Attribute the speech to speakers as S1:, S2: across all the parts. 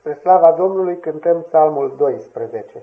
S1: Spre slava Domnului cântăm psalmul 12.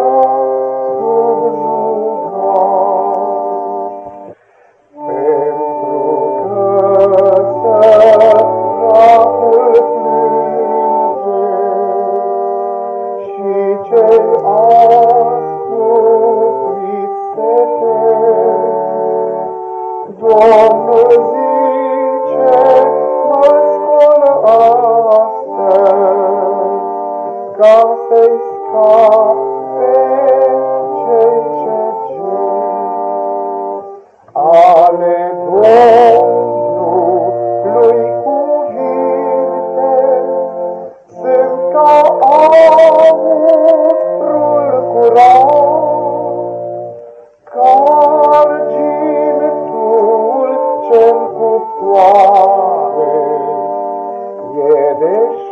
S2: cei zice, mă scolă astăzi, ca să-i scape cei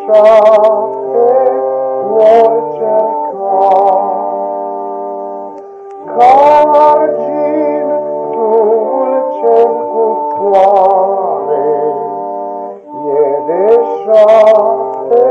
S2: lăsate vor cerca. Ca argin dulce cu toare, e de șapte